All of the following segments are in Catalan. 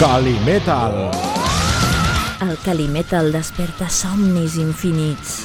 Calimetal. El Calimetal desperta somnis infinits.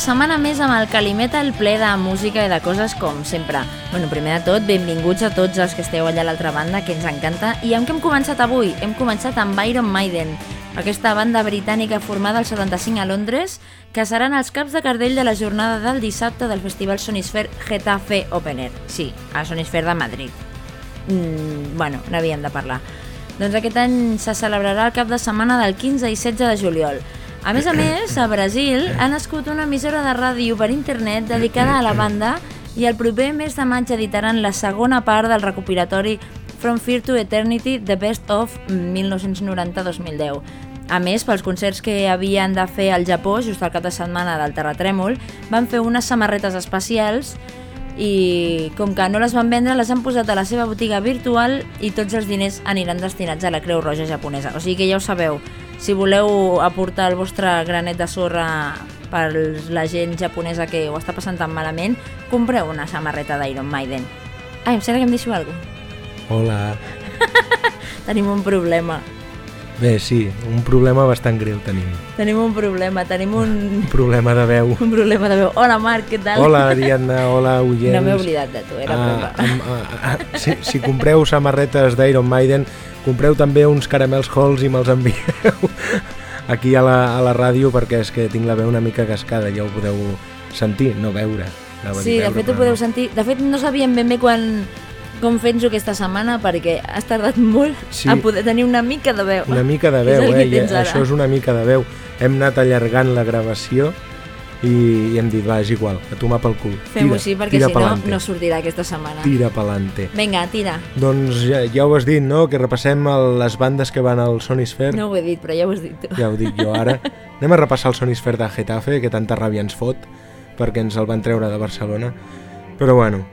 Setmana més amb el Calimetal ple de música i de coses com sempre. Bueno, primer de tot, benvinguts a tots els que esteu allà a l'altra banda, que ens encanta. I amb què hem començat avui? Hem començat amb Iron Maiden, aquesta banda britànica formada al 75 a Londres, que seran els caps de cartell de la jornada del dissabte del Festival Sonisphere Getafe Open Air. Sí, a Sonisphere de Madrid. Mm, bueno, n'havíem de parlar. Doncs aquest any se celebrarà el cap de setmana del 15 i 16 de juliol. A més a més, a Brasil ha nascut una emissora de ràdio per internet dedicada a la banda i el proper mes de maig editaran la segona part del recopilatori From Fear to Eternity, The Best of 1990-2010. A més, pels concerts que havien de fer al Japó, just al cap de setmana del terratrèmol, van fer unes samarretes especials i com que no les van vendre les han posat a la seva botiga virtual i tots els diners aniran destinats a la Creu Roja japonesa. O sigui que ja ho sabeu, si voleu aportar el vostre granet de sorra per la gent japonesa que ho està passant tan malament, compreu una samarreta d'Iron Maiden. Ai, em sembla que em deixo alguna. Hola. Tenim un problema. Bé, sí, un problema bastant greu tenim. Tenim un problema, tenim un, Un problema de veu. un problema de veu. Hola, Marc, què tal? Hola, Ariadna, hola, oients. No m'he oblidat de tu, era Ah, broma. am- ah, ah, si, si compreu samarretes d'Iron Maiden, compreu també uns caramels Halls i me'ls envieu aquí a la, a la ràdio perquè és que tinc la veu una mica cascada, ja ho podeu sentir, no veure. Dir Sí, de veure, fet ho podeu no. sentir. De fet no sabíem ben bé quan com fent-ho aquesta setmana perquè has tardat molt Sí. a poder tenir una mica de veu. Una mica de veu, eh? I això és una mica de veu. Hem anat allargant la gravació i, i hem dit, va, és igual, a tomar pel cul. Fem-ho així perquè tira si no, no sortirà aquesta setmana. Tira pa'lante. Vinga, tira. Doncs ja, ja ho has dit, no?, que repassem el, les bandes que van al Sonisphere. No ho he dit, però ja ho has dit tu. Ja ho dic jo ara. Anem a repassar el Sonisphere de Getafe, que tanta ràbia ens fot, perquè ens el van treure de Barcelona. Però bueno,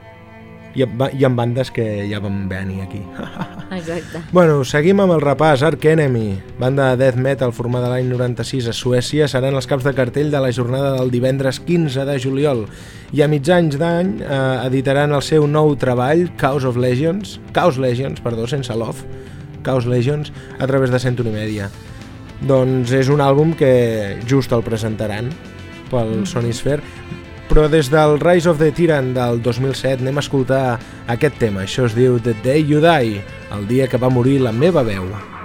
ba- hi ha bandes que ja van venir aquí. Exacte. Bueno, seguim amb el repàs. Ark Enemy, banda de death metal formada l'any 96 a Suècia, seran els caps de cartell de la jornada del divendres 15 de juliol. I a mitjans d'any eh, editaran el seu nou treball, Chaos of Legends, Chaos Legends, perdó, sense love, Chaos Legends, a través de Century Media. Doncs és un àlbum que just el presentaran pel Sonisphere, però des del Rise of the Tyrant del 2007 anem a escoltar aquest tema. Això es diu The Day You Die, el dia que va morir la meva veu.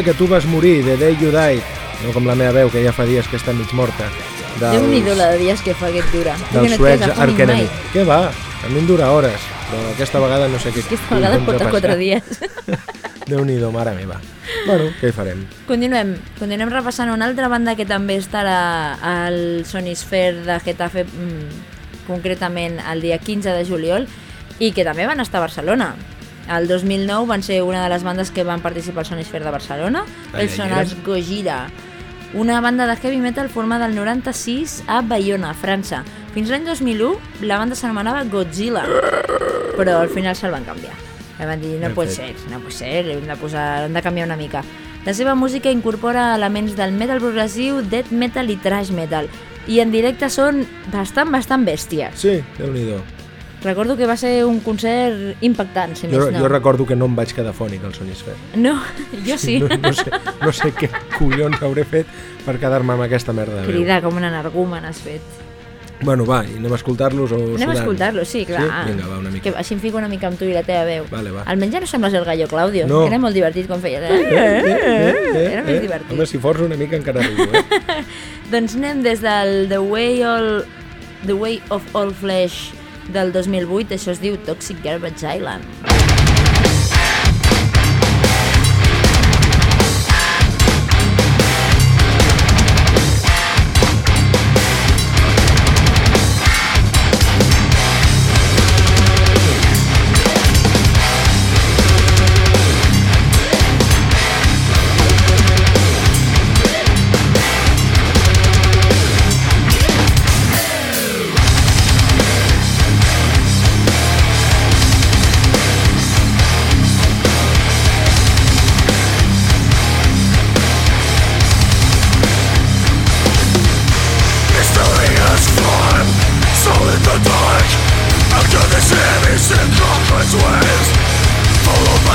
Dia que tu vas morir, The Day You Died, no com la meva veu, que ja fa dies que està mig morta, dels, Déu-n'hi-do la de dies que fa aquest dura. dels suecs quedes afònic Ark Enemy. mai. Què va? A mi em dura hores, però aquesta vegada no sé què Aquesta vegada porta quatre passat. dies. Déu-n'hi-do, mare meva. Bueno, què hi farem? Continuem, continuem repassant una altra banda que també estarà al Sonisphere de Getafe, mm, concretament el dia 15 de juliol, i que també van estar a Barcelona. El 2009 van ser una de les bandes que van participar al Sonisphere de Barcelona. Ai, Ells ai, són els Gojira, una banda de heavy metal formada el 96 a Bayona, França. Fins l'any 2001 la banda s'anomenava Godzilla, però al final se'l van canviar. I van dir, no Ben pot fet. ser, no pot ser, hem de, posar, hem de canviar una mica. La seva música incorpora elements del metal progressiu, death metal i thrash metal. I en directe són bastant, bastant bèsties. Sí, Déu-n'hi-do. Recordo que va ser un concert impactant, si Jo, més no. jo recordo que no em vaig quedar fònic al Sonisfer. No, jo sí. No, no, sé, no sé què collons hauré fet per quedar-me amb aquesta merda de veu. Cridar com un energumen has fet. Bueno, va, i anem a escoltar-los o Anem a sudant? escoltar-lo, sí, clar. Sí? Vinga, va, una mica. Que així em fico una mica amb tu i la teva veu. Vale, va. Almenys ja no sembles el gallo Claudio, No. era molt divertit quan feia... Eh, eh, eh, Era eh, més eh. divertit. Home, si forço una mica encara riu, eh? Doncs anem des del The Way, All, The Way of All Flesh del 2008, això es diu Toxic Garbage Island. series and countless waves, followed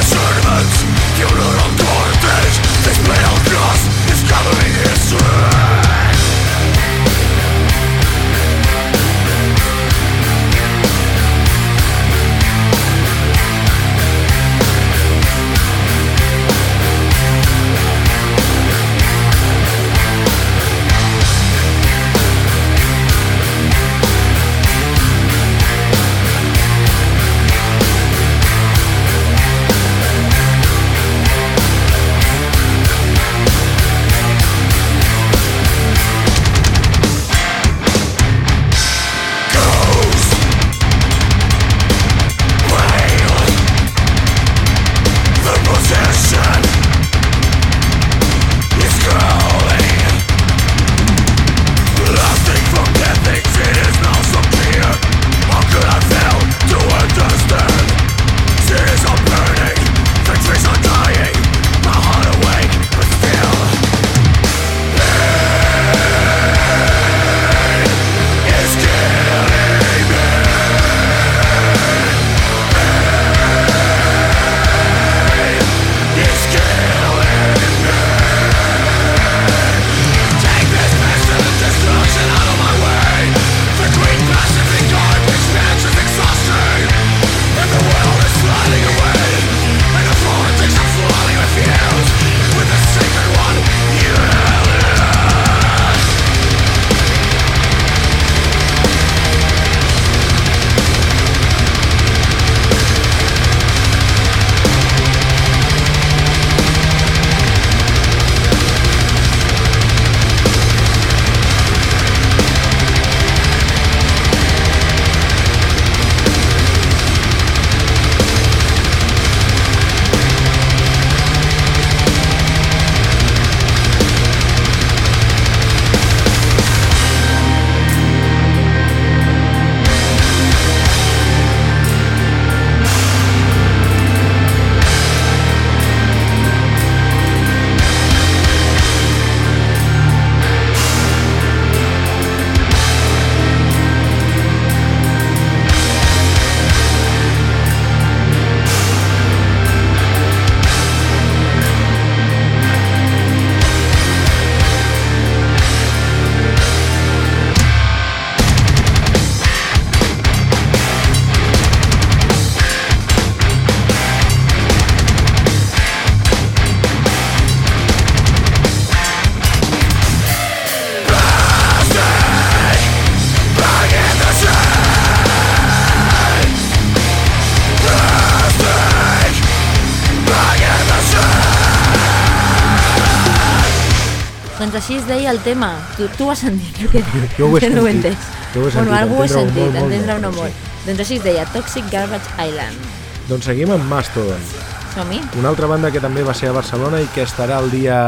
Doncs així es deia el tema. Tu, tu ho has sentit, jo, que, Jo ho he que no ho he sentit. entès. Jo ho he bueno, sentit, algú ho entendre-ho sentit, entendre-ho no molt, molt. Doncs així es deia Toxic Garbage Island. Doncs seguim amb Mastodon. Som-hi? Una altra banda que també va ser a Barcelona i que estarà el dia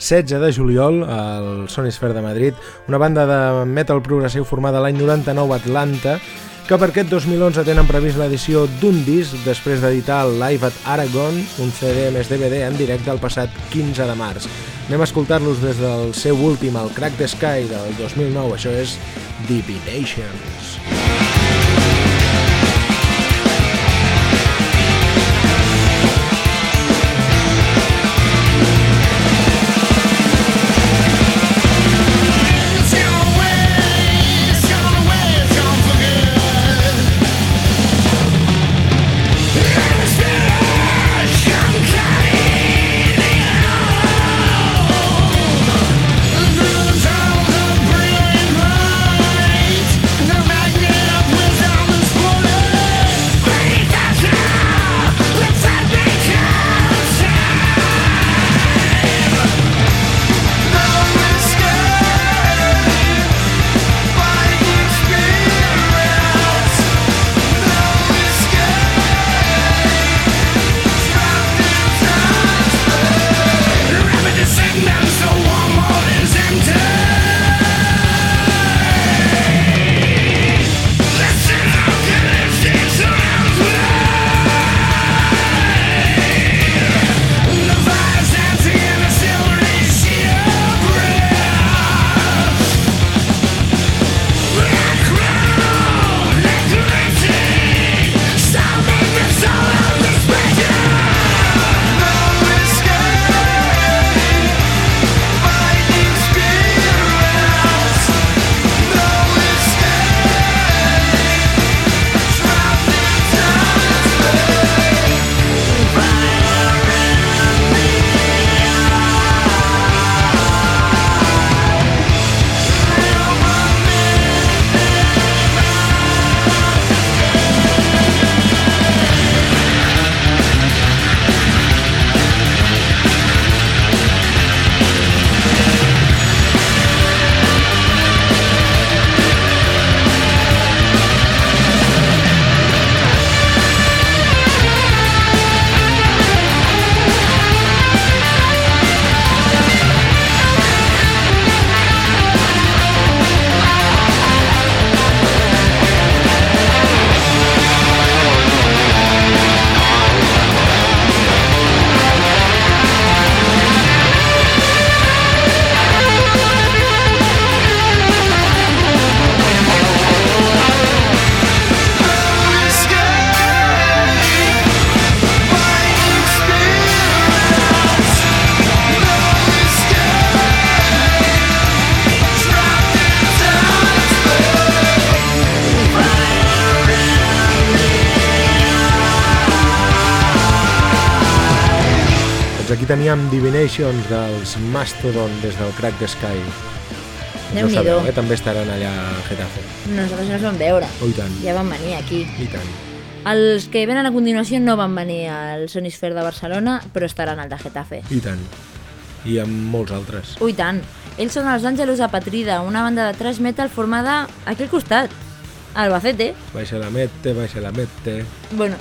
16 de juliol al Sonisphere de Madrid, una banda de metal progressiu formada l'any 99 a Atlanta, que per aquest 2011 tenen previst l'edició d'un disc després d'editar el Live at Aragon, un CD més DVD en directe el passat 15 de març. Anem a escoltar-los des del seu últim, el Crack the Sky del 2009, això és Divinations. Doncs aquí teníem Divinations dels Mastodon des del Crack the Sky. No Déu-n'hi-do. sabeu, eh? també estaran allà a Getafe. Nosaltres no els vam veure. Oh, tant, Ja van venir aquí. i tant. Els que venen a continuació no van venir al Sonisphere de Barcelona, però estaran al de Getafe. I tant. I amb molts altres. Ui, tant. Ells són els Àngelos Apatrida, una banda de thrash metal formada aquí al costat, a Albacete. Baixa la mete, baixa la mete. Bueno,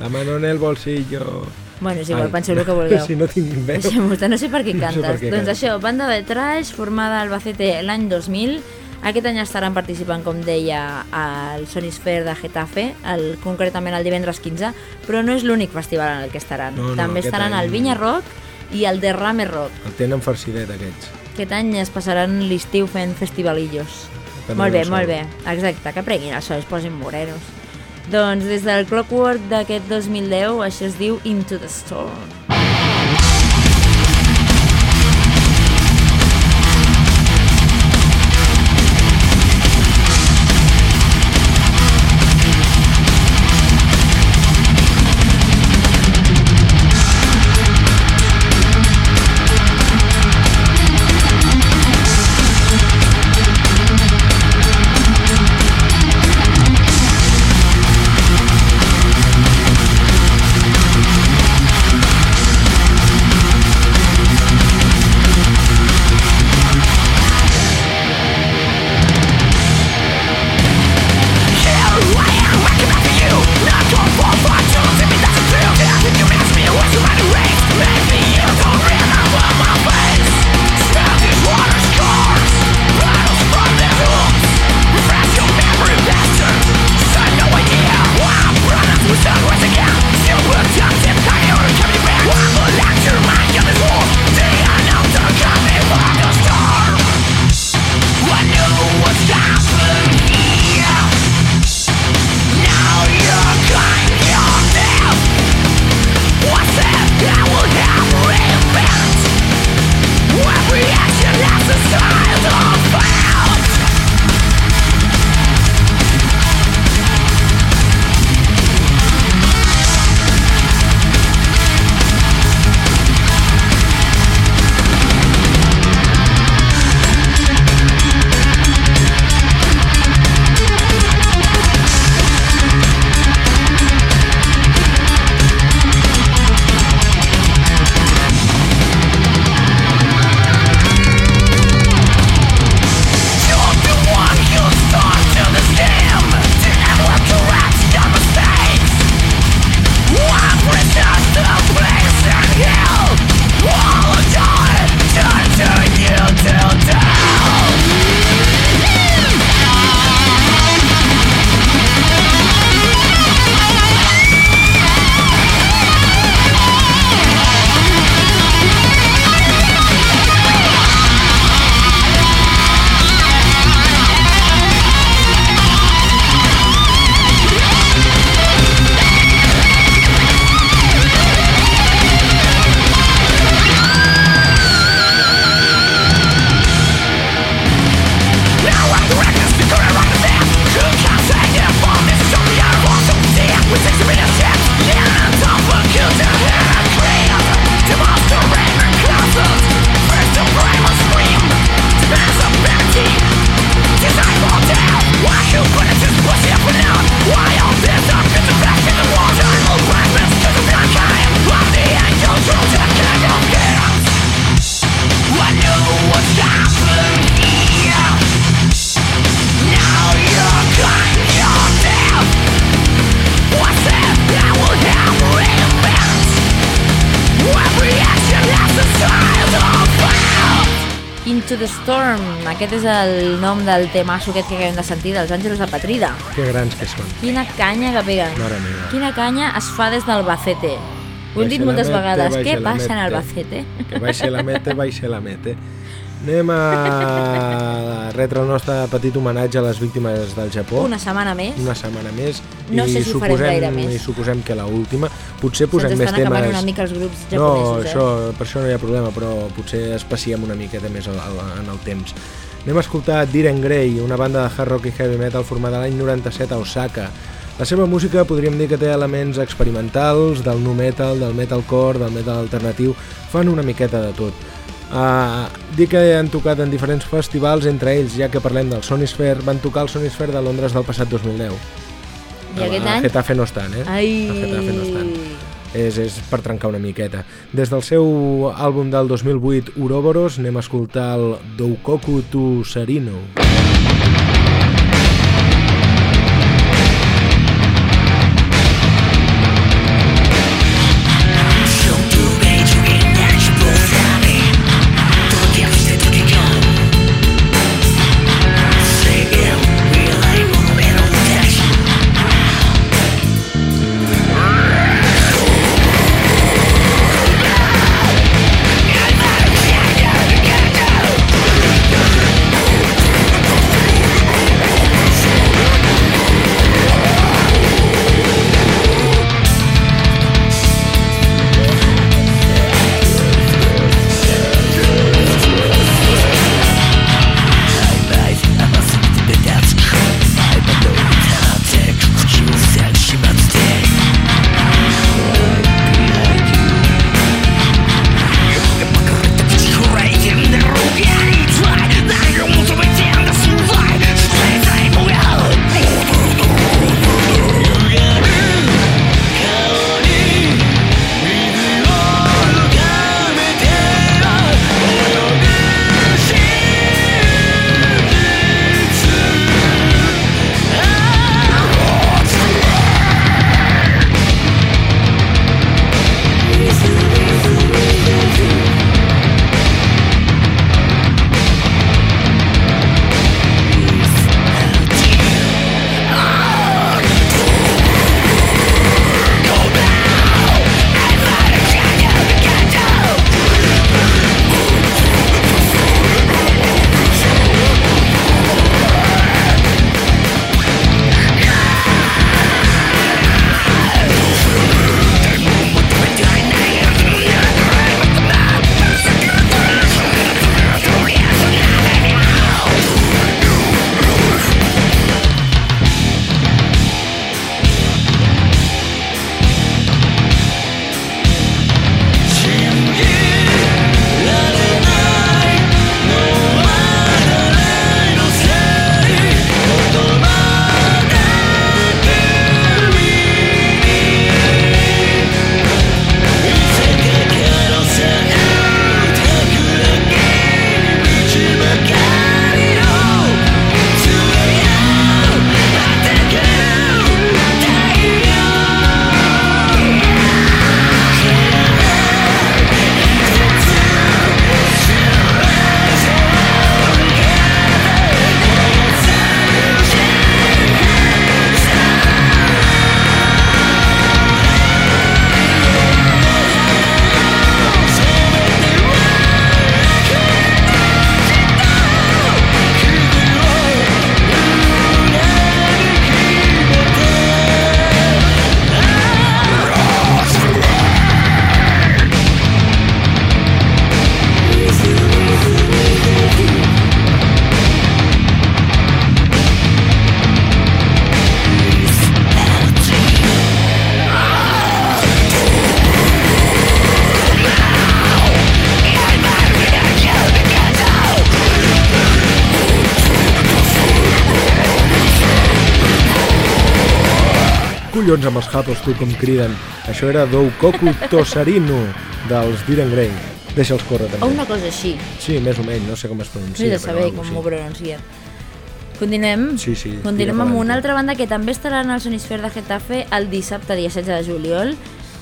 La mano en el bolsillo. Bueno és igual, Ai, penseu el que vulgueu. Si no tinc veu. Estar, no sé per què No sé cantes. per què doncs això, banda de trash formada a Albacete l'any 2000. Aquest any estaran participant, com deia, al Sonisphere de Getafe, el, concretament el divendres 15, però no és l'únic festival en el que estaran. No, no, També estaran any- al Vinya Rock i al Derrame Rock. El tenen farcidet, aquests. Aquest any es passaran l'estiu fent festivalillos. Que molt bé, molt bé. Exacte, que prenguin el sol, es posin morenos. Doncs des del Clockwork d'aquest 2010, això es diu Into the Storm. Aquest és el nom del temasso aquest que acabem de sentir, dels Àngelos de Patrida. Que grans que són. Quina canya que peguen. Mare meva. Quina canya es fa des d'Albacete. Ho hem dit moltes mete, vegades. Què passa en mete. Albacete? Que baixa la mete, baixa la mete. Anem a retre el nostre petit homenatge a les víctimes del Japó. Una setmana més. una setmana més No sé si ho farem gaire més. i suposem que la última potser Se'ns posem més temes una mica els grups no, japonesos, això, eh? per això no hi ha problema però potser espaciem una miqueta més en el temps anem a escoltar Diren Grey una banda de hard rock i heavy metal formada l'any 97 a Osaka la seva música podríem dir que té elements experimentals, del nu metal, del metalcore, del metal alternatiu, fan una miqueta de tot. Uh, dir que han tocat en diferents festivals, entre ells, ja que parlem del Sonisphere, van tocar el Sonisphere de Londres del passat 2010. I aquest a any... Getafe no estan, eh? Ai... A Getafe no estan. És, és per trencar una miqueta. Des del seu àlbum del 2008, Uroboros, anem a escoltar el Doukoku tu Serino. Collons amb els japos, tu, com criden. Això era Doukoku Tosarino, dels Diren Grey. Deixa'ls córrer, O també. una cosa així. Sí, més o menys, no sé com es No pronuncia. he de saber com ho pronuncia. Continuem? Sí, sí, Continuem amb una altra banda que també estarà en el Sonisfer de Getafe el dissabte, dia 16 de juliol.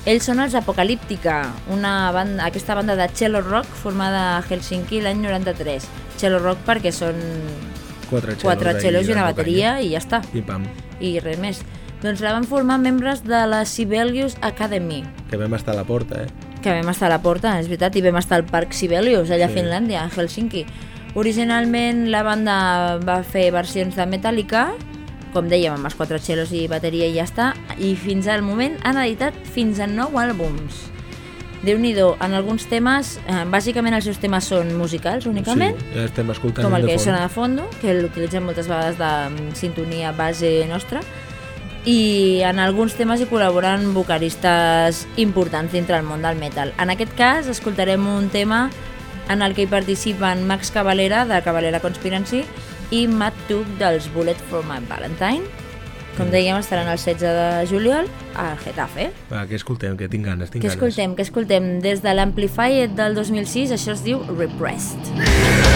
Ells són els Apocalíptica, una banda, aquesta banda de cello rock formada a Helsinki l'any 93. Cello rock perquè són Quatre quatre cellos i una bateria i ja està. I pam, I res més. Doncs la van formar membres de la Sibelius Academy, que vam estar a la porta, eh? que vam estar a la porta, és veritat, i vam estar al Parc Sibelius, allà Sí. a Finlàndia, a Helsinki. Originalment la banda va fer versions de Metallica, com dèiem, amb els quatre cellos i bateria i ja està, i fins al moment han editat fins a nou àlbums. déu nhi en alguns temes, eh, bàsicament els seus temes són musicals únicament, Sí, ja estem escoltant com el de que fons. sona de fondo, que l'utilitzem moltes vegades de mm, sintonia base nostra, i en alguns temes hi col·laboren vocalistes importants dintre el món del metal. En aquest cas escoltarem un tema en el que hi participen Max Cavalera de Cavalera Conspiracy i Matt Tuck dels Bullet for My Valentine. Com dèiem, estaran el 16 de juliol a Getafe. Va, què escoltem? Que tinc ganes, tinc Què ganes. escoltem? Què escoltem? Des de l'Amplified del 2006, això es diu Repressed. I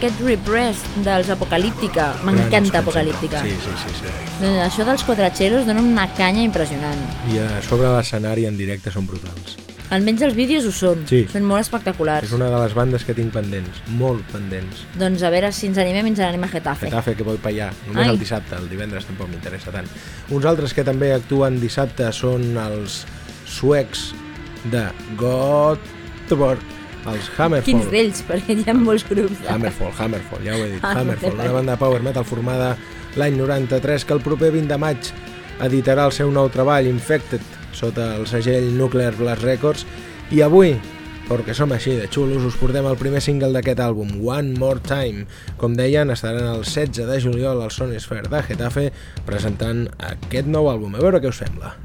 aquest Repressed dels Apocalíptica. M'encanta. Apocalíptica. Sí, sí, sí, sí. Doncs això dels quatracheros dona una canya impressionant. I a sobre l'escenari en directe són brutals. Almenys els vídeos ho són. Sí. Són molt espectaculars. És una de les bandes que tinc pendents, molt pendents. Doncs a veure si ens animem i ens anem a Getafe. Getafe, que vull allà. Només Ai. el dissabte, el divendres tampoc m'interessa tant. Uns altres que també actuen dissabte són els suecs de Göteborg, els Hammerfall. Quins d'ells? Perquè hi ha molts grups. De... Hammerfall, Hammerfall, ja ho he dit, Ah, Hammerfall, una banda de power metal formada l'any 93 que el proper 20 de maig editarà el seu nou treball, Infected, sota el segell Nuclear Blast Records, i avui, perquè som així de xulos, us portem el primer single d'aquest àlbum, One More Time. Com deien, estaran el 16 de juliol al Sonisphere de Getafe presentant aquest nou àlbum. A veure què us sembla.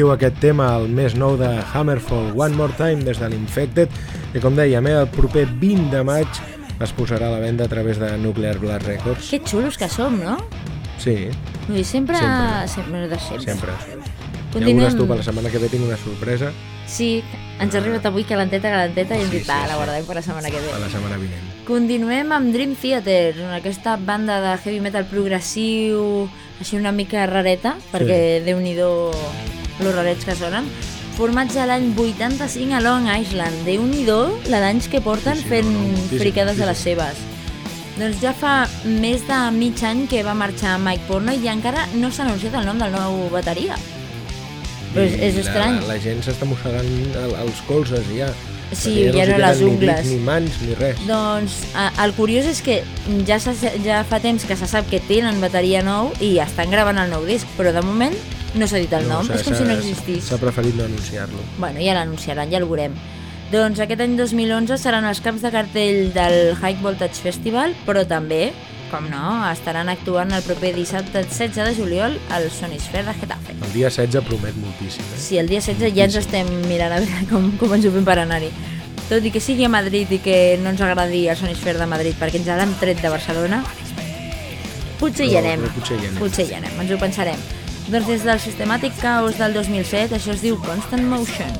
Diu aquest tema, el més nou de Hammerfall, One More Time, des de l'Infected, que com dèiem, eh, el proper 20 de maig es posarà a la venda a través de Nuclear Blast Records. Que xulos que som, no? Sí, Vull dir, sempre... Sempre. sempre de sempre. sempre. Ja Continuem. veuràs tu, per la setmana que ve tinc una sorpresa Sí, ens ha arribat avui calenteta, calenteta, i hem dit, va, la guardem per la setmana que ve. a la setmana vinent. Continuem amb Dream Theater, aquesta banda de heavy metal progressiu, així una mica rareta, perquè sí. déu nhi lo rarets que sonen. formats a l'any 85 a Long Island. déu nhi la d'anys que porten Sí, sí, fent no, no, fricades de les seves. Doncs ja fa més de mig any que va marxar Mike Pornoy i encara no s'ha anunciat el nom del nou bateria. Però és, és estrany. La, la gent s'està mossegant el, els colzes ja. Sí, ja no hi les ungles. Ni, ni mans, ni res. Doncs eh, el curiós és que ja, ja fa temps que se sap que tenen bateria nou i estan gravant el nou disc, però de moment no s'ha dit el nom, s'ha- és com si no existís. S'ha preferit no anunciar-lo. Bueno, ja l'anunciaran, ja el veurem. Doncs aquest any 2011 seran els caps de cartell del High Voltage Festival, però també, com no, estaran actuant el proper dissabte 16 de juliol al Sonisphere de Getafe. El dia 16 promet moltíssim. Eh? Sí, el dia 16 ja ens estem mirant a veure com, com ens ho fem per anar-hi. Tot i que sigui a Madrid i que no ens agradi el Sonisphere de Madrid perquè ens l'han tret de Barcelona, potser hi anem. potser hi anem. Potser hi anem, ens ho pensarem. Doncs des del Systematic Chaos del 2007, això es diu Constant Motion.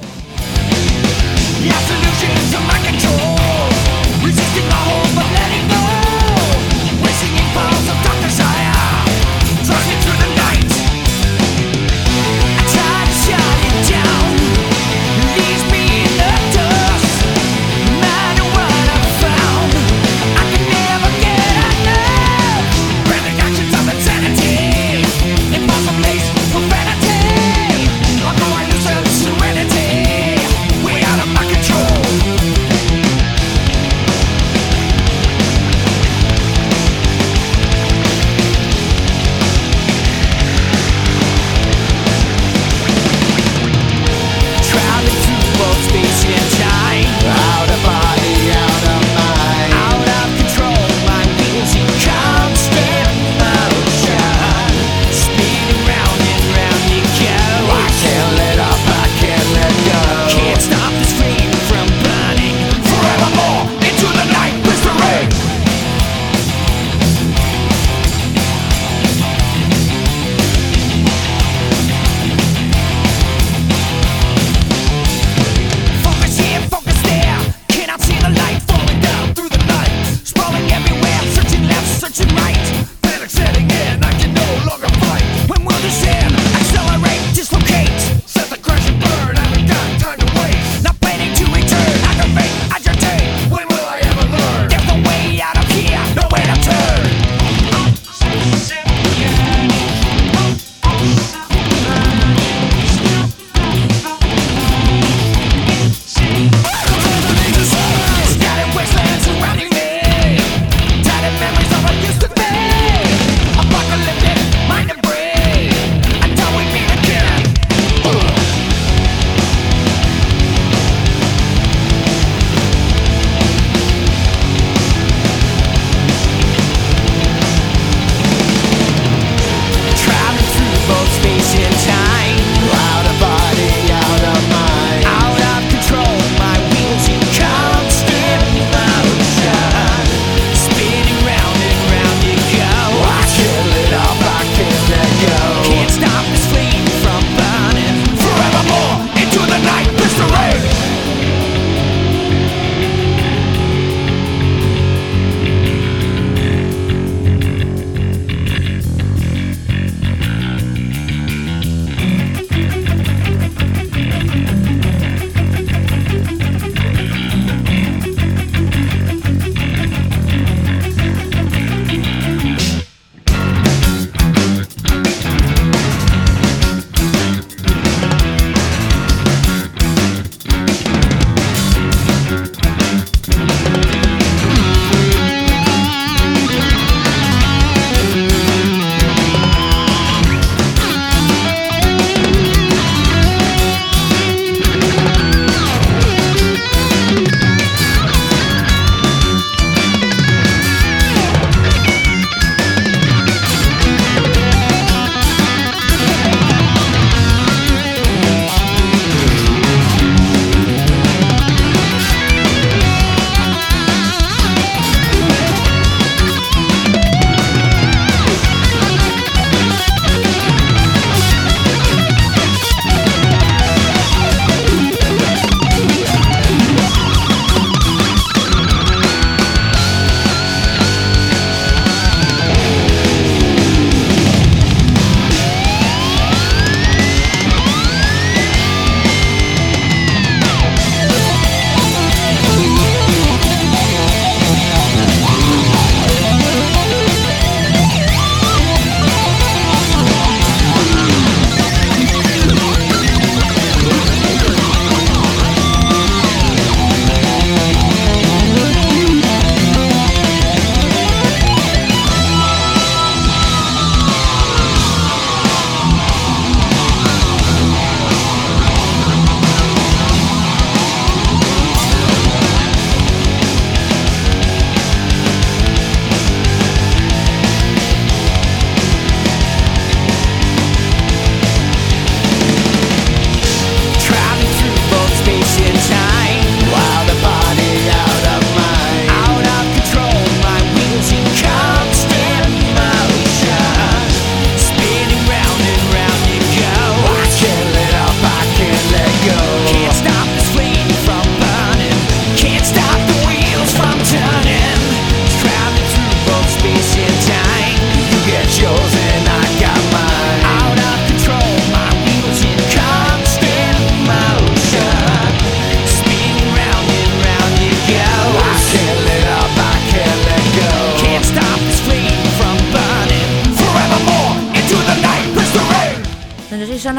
The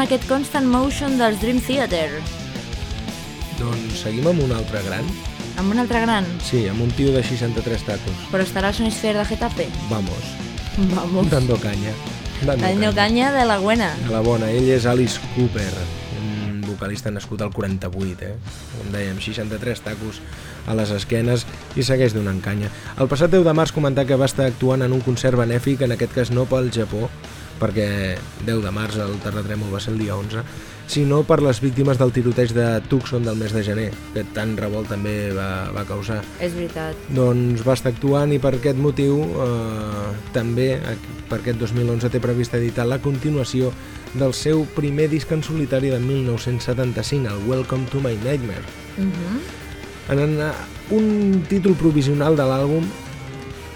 aquest Constant Motion dels Dream Theater. Doncs seguim amb un altre gran. Amb un altre gran. Sí, amb un tio de 63 tacos. Però estarà al Sonisphere de Getafe. Vamos, Vamos. dando caña. Dando Dando caña. canya de la buena. De la bona, ell és Alice Cooper, un vocalista nascut al 48, eh? Com dèiem, 63 tacos a les esquenes i segueix donant canya. El passat 10 de març comentar que va estar actuant en un concert benèfic, en aquest cas no pel Japó, perquè 10 de març el terratrèmol va ser el dia 11, sinó per les víctimes del tiroteig de Tucson del mes de gener, que tant revolt també va, va causar. És veritat. Doncs va estar actuant i per aquest motiu eh, també per aquest 2011 té previst editar la continuació del seu primer disc en solitari de 1975, el Welcome to My Nightmare. Uh -huh. En, en un títol provisional de l'àlbum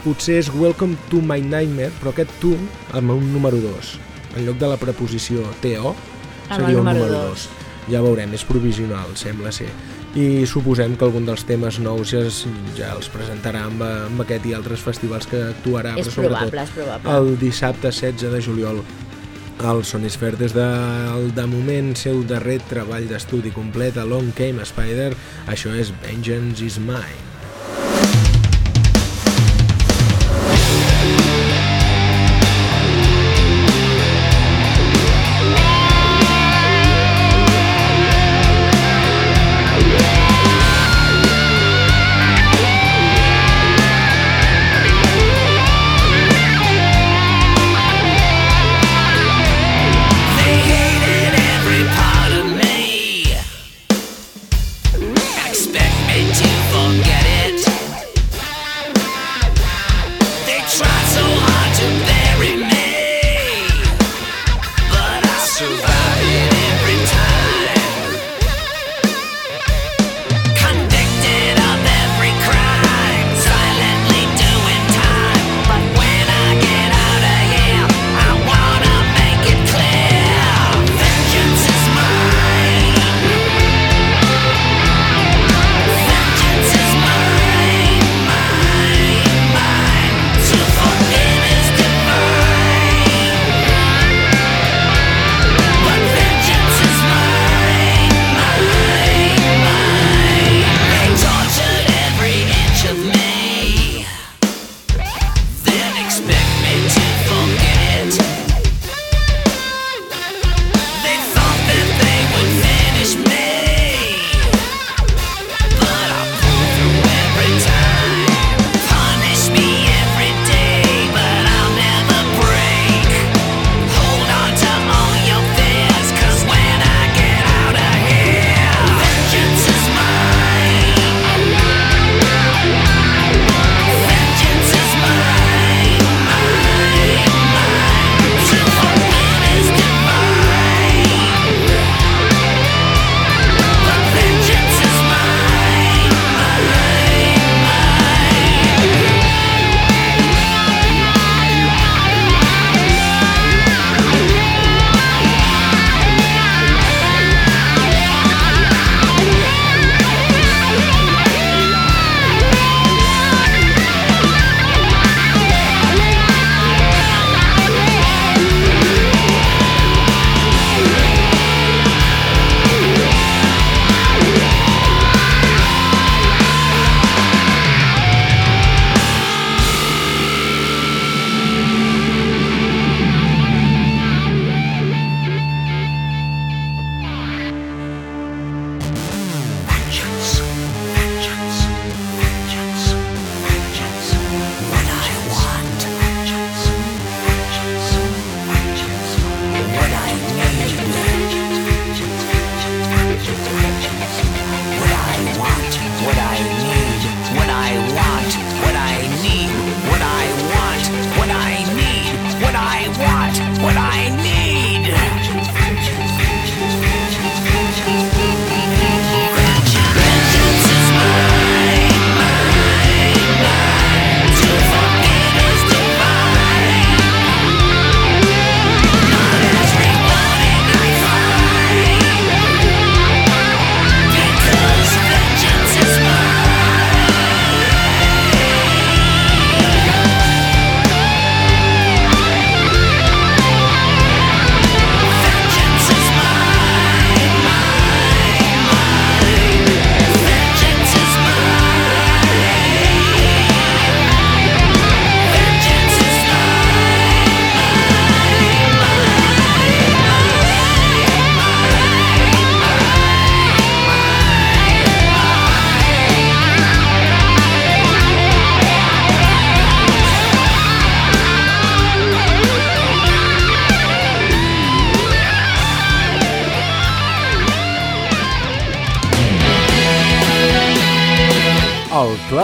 potser és Welcome to My Nightmare, però aquest tu amb un número 2. En lloc de la preposició TO el seria un número número dos. 2. Ja veurem, és provisional, sembla ser. I suposem que algun dels temes nous ja, es- ja els presentarà amb, amb aquest i altres festivals que actuarà, És però sobretot probable, és probable. el dissabte 16 de juliol al Sonisphere des del de moment seu darrer treball d'estudi complet a Long Came Spider això és Vengeance is Mine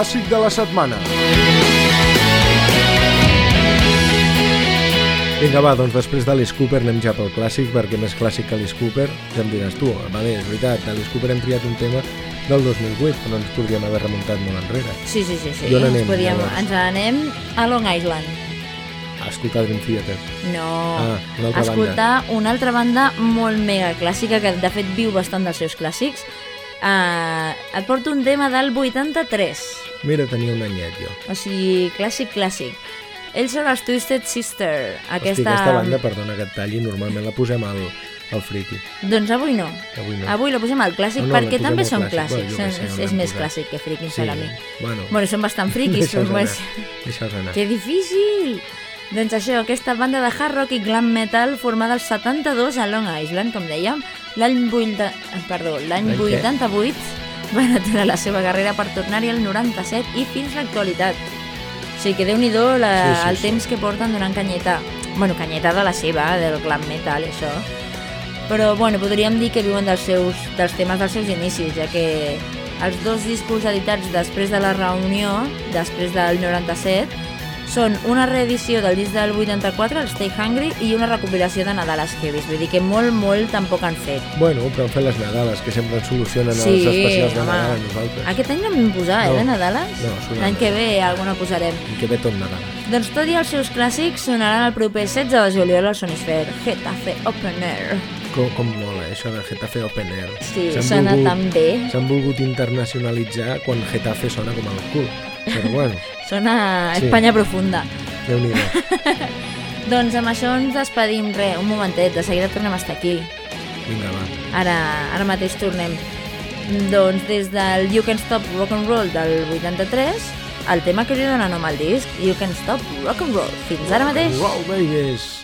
clàssic de la setmana. Vinga, va, doncs després d'Alice Cooper anem ja pel clàssic, perquè més clàssic que Alice Cooper, ja em diràs tu, va bé, és veritat, d'Alice Cooper hem triat un tema del 2008, però ens podríem haver remuntat molt enrere. Sí, sí, sí. sí. I on anem, ens, llavors? ens anem a Long Island. A escoltar Dream Theater. No, Ah, una altra escoltar una altra banda molt mega clàssica que de fet viu bastant dels seus clàssics. Uh, et porto un tema del 83, Mira, tenia un anyet jo. o sigui, clàssic, clàssic. Ells són els Twisted Sister. Aquesta... Hosti, aquesta banda, perdona que et talli, normalment la posem al, al friki. Doncs avui no. Avui no. Avui la posem al clàssic No, no, perquè també són clàssic. Bueno, clàssics. què Són- sé, és, és més posat. clàssic que Freaking Sí, Salami. bueno, Bueno, són bastant friquis, deixa'ls anar. pues... Deixa'ls anar. Que difícil! Doncs això, aquesta banda de hard rock i glam metal formada al 72 a Long Island, com dèiem, l'any 80... eh, perdó, l'any L'any què? 88 van aturar la seva carrera per tornar-hi al 97 i fins l'actualitat. O sigui que déu-n'hi-do Sí, sí, el sí. temps que porten donant canyeta. Bueno, canyeta de la seva, del glam metal i això. Però, bueno, podríem dir que viuen dels, seus, dels temes dels seus inicis, ja que els dos discos editats després de la reunió, després del 97, són una reedició del disc del 84, el Stay Hungry, i una recopilació de Nadales Heavies. Vull dir que molt, molt tampoc han fet. Bueno, però han fet les Nadales, que sempre ens solucionen Sí, els especials de. Nadal a nosaltres. Aquest any no vam posar, No. eh, de Nadales? No. L'any que ve alguna posarem. I que ve tot Nadal. Doncs tot i els seus clàssics sonaran el proper 16 de juliol al Sonisphere, Getafe Open Air. Com, com mola, eh, això de Getafe Open Air. Sí, sona volgut- tan bé. S'han volgut internacionalitzar quan Getafe sona com el cul. Però bueno, Sona Sí. Espanya profunda. déu nhi Doncs amb això ens despedim, re, un momentet, de seguida tornem a estar aquí. Vinga, va. Ara, ara mateix tornem. Doncs des del You Can Stop Rock and Roll del 83, el tema que li dona nom al disc, You Can Stop Rock and Roll. Fins ara mateix! Wow, babies!